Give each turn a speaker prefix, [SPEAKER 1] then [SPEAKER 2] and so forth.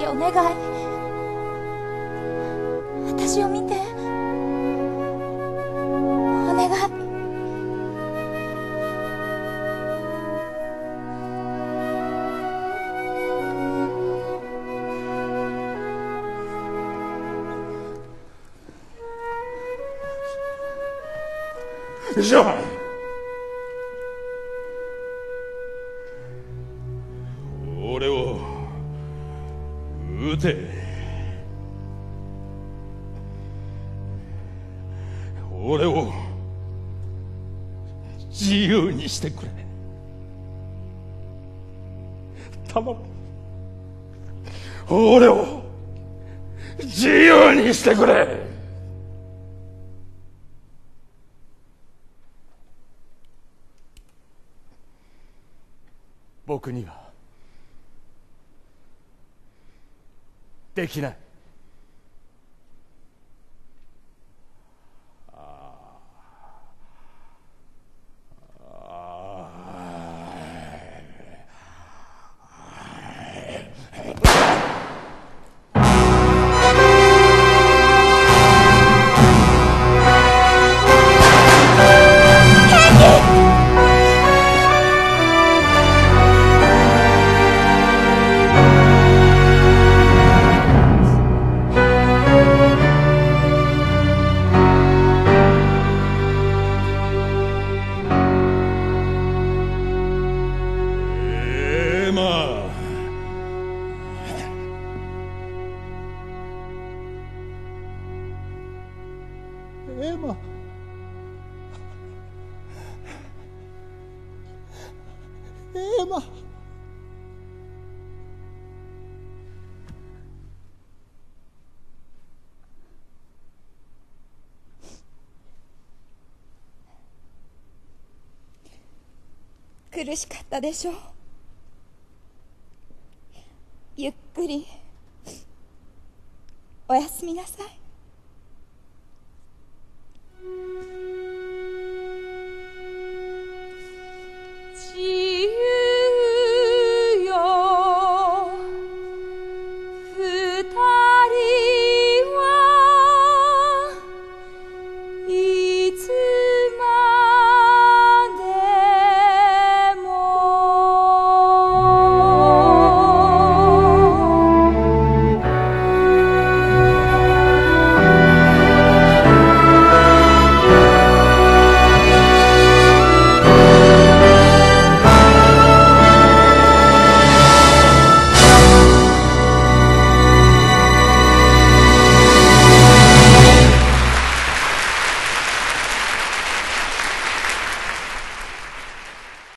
[SPEAKER 1] いお願い。私を見て。お願い。
[SPEAKER 2] ジョン。俺を。撃て。俺を自由にしてくれ。頼む。俺を自由にしてくれ。僕にはできない。エマ
[SPEAKER 3] エマ
[SPEAKER 1] 苦しかったでしょ？うゆっくり。おやすみなさい。Música